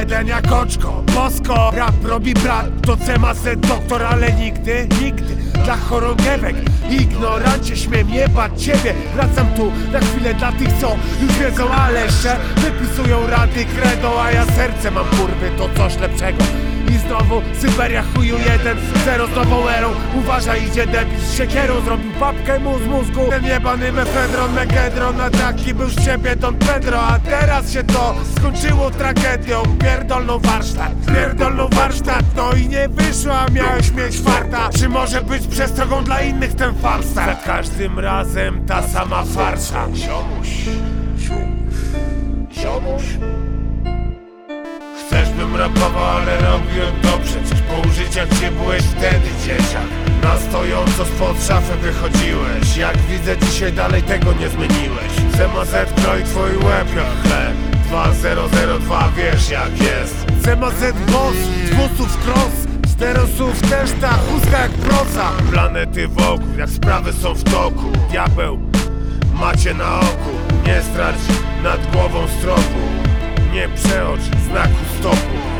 jeden jak oczko Bosko, rap robi brat To CMZ doktor, ale nigdy, nigdy Dla chorągiewek. Ignorancie śmiem jebać ciebie. Wracam tu na chwilę dla tych co już wiedzą Ale jeszcze wypisują rady credo A ja serce mam kurwy, to coś lepszego. I znowu Syberia chuju jeden Zero z nową erą. Uważaj idzie debil z siekierą Zrobił papkę mu z mózgu. Ten jebany mefedron, megedron A taki był z ciebie Don Pedro. A teraz się to skończyło tragedią. Pierdolną warsztat Pierdolną warsztat No i nie wyszło, a miałeś mieć farta. Czy może być przestrogą dla innych ten farstar Za każdym razem ta sama farsza. Ziomuś Ziomuś. Chcesz bym rapował, ale robiłem to przecież Po użyciach gdzie byłeś wtedy dzieciak. Na stojąco spod szafy wychodziłeś. Jak widzę dzisiaj dalej tego nie zmieniłeś. CMZ kroi twój łeb jak chleb. 2002 wiesz jak jest CMZ boss, dwusów cross Czterosów też ta chustka jak prosa. Planety wokół, jak sprawy są w toku. Diabeł macie na oku. Nie strać nad głową stropu. Nie przeocz znaku stopu